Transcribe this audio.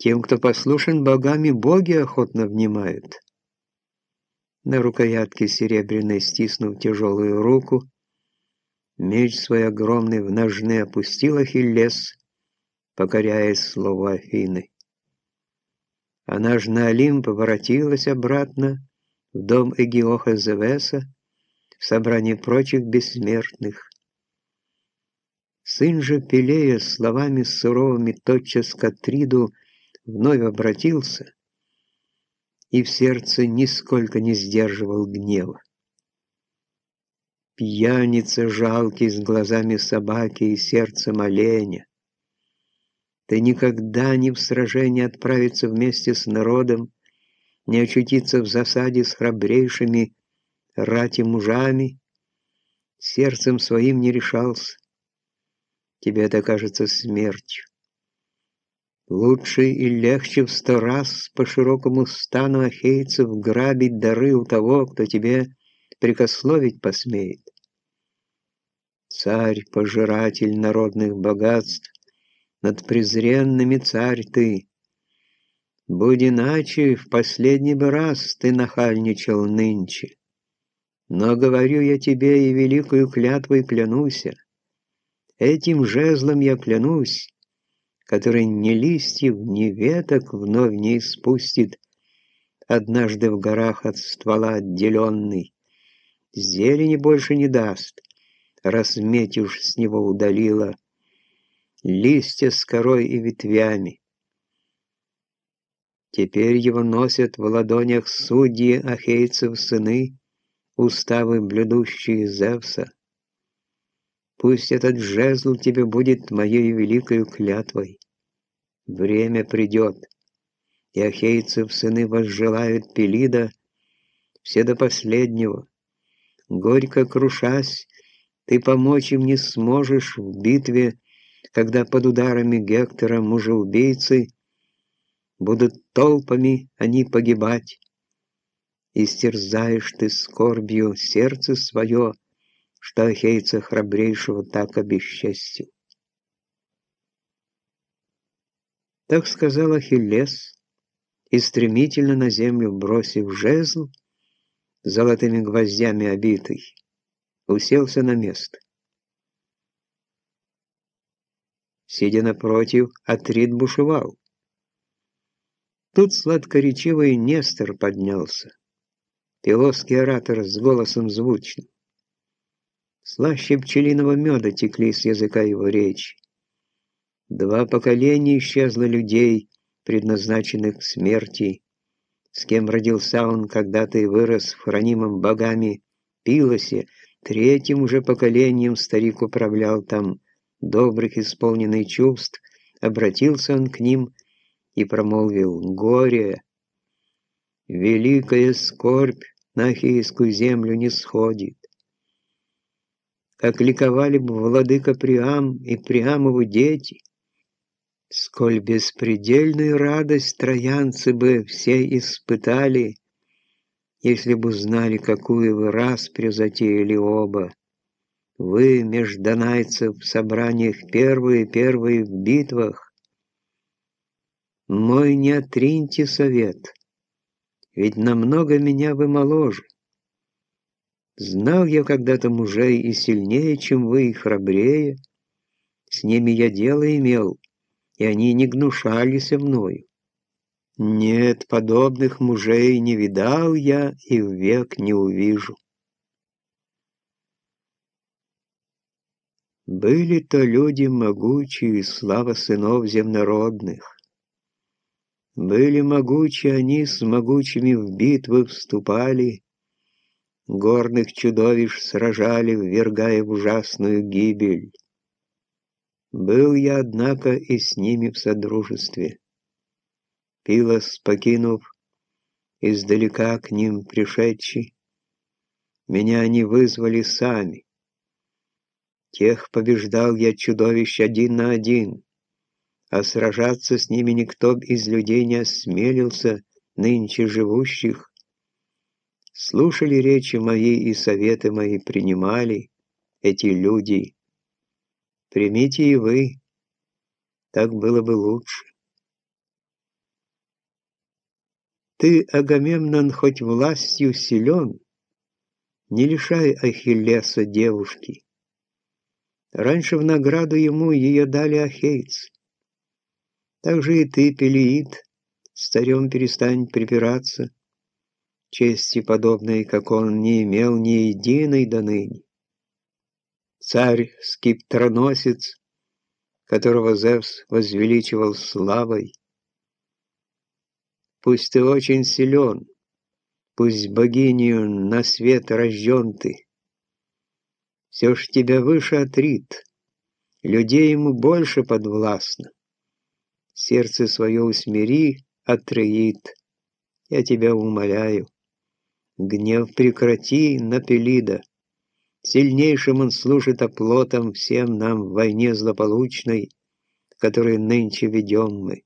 Тем, кто послушен богами, боги охотно внимают. На рукоятке серебряной стиснув тяжелую руку, меч свой огромный в ножны опустил Ахиллес, покоряясь слову Афины. Она ж на Олимп воротилась обратно в дом Эгиоха Зевеса, в собрании прочих бессмертных. Сын же Пелея словами суровыми тотчас к Атриду вновь обратился и в сердце нисколько не сдерживал гнева. Пьяница жалкий с глазами собаки и сердцем оленя. Ты никогда не в сражение отправиться вместе с народом, не очутиться в засаде с храбрейшими рати мужами, сердцем своим не решался. Тебе это кажется смертью. Лучше и легче в сто раз по широкому стану ахейцев грабить дары у того, кто тебе прикословить посмеет. Царь, пожиратель народных богатств, над презренными царь ты. Будь иначе, в последний бы раз ты нахальничал нынче. Но говорю я тебе и великую клятвой клянуся, этим жезлом я клянусь, который ни листьев, ни веток вновь не испустит, однажды в горах от ствола отделенный. Зелени больше не даст, разметь уж с него удалила, листья с корой и ветвями. Теперь его носят в ладонях судьи ахейцев сыны, уставы блюдущие Зевса. Пусть этот жезл тебе будет моей великой клятвой. Время придет, и ахейцев сыны возжелают Пелида, все до последнего. Горько крушась, ты помочь им не сможешь в битве, когда под ударами Гектора мужеубийцы будут толпами они погибать. Истерзаешь ты скорбью сердце свое, что ахейца храбрейшего так обесчестил. Так сказал Ахиллес, и стремительно на землю бросив жезл, золотыми гвоздями обитый, уселся на место. Сидя напротив, Атрид бушевал. Тут сладкоречивый Нестор поднялся, пилосский оратор с голосом звучным. Слаще пчелиного меда текли с языка его речи. Два поколения исчезло людей, предназначенных к смерти, с кем родился он когда-то и вырос в хранимом богами Пилосе, третьим уже поколением старик управлял там, добрых исполненный чувств, обратился он к ним и промолвил «Горе! Великая скорбь на Ахейскую землю не сходит как ликовали бы владыка Приам и Приамовы дети, сколь беспредельную радость троянцы бы все испытали, если бы узнали, какую вы распрю затеяли оба. Вы, междонайцев, в собраниях первые-первые в битвах. Мой не отриньте совет, ведь намного меня вы моложе. Знал я когда-то мужей и сильнее, чем вы, и храбрее. С ними я дело имел, и они не гнушались мною. Нет, подобных мужей не видал я и век не увижу. Были то люди могучие, слава сынов земнородных. Были могучие они, с могучими в битвы вступали, горных чудовищ сражали, ввергая в ужасную гибель. Был я, однако, и с ними в содружестве. Пилос, покинув, издалека к ним пришедший, меня они вызвали сами. Тех побеждал я чудовищ один на один, а сражаться с ними никто из людей не осмелился, нынче живущих, слушали речи мои и советы мои принимали эти люди. Примите и вы, так было бы лучше. Ты, Агамемнон, хоть властью силен, не лишай Ахиллеса девушки. Раньше в награду ему ее дали ахейцы. Так же и ты, Пелеид, старем перестань припираться. Чести подобной, как он, не имел ни единой до ныне. Царь скиптроносец, которого Зевс возвеличивал славой. Пусть ты очень силен, пусть богиню на свет рожден ты. Все ж тебя выше отрит, людей ему больше подвластно. Сердце свое усмири, Атреид, я тебя умоляю. Гнев прекрати, Напелида. Сильнейшим он служит оплотом всем нам в войне злополучной, которую нынче ведем мы.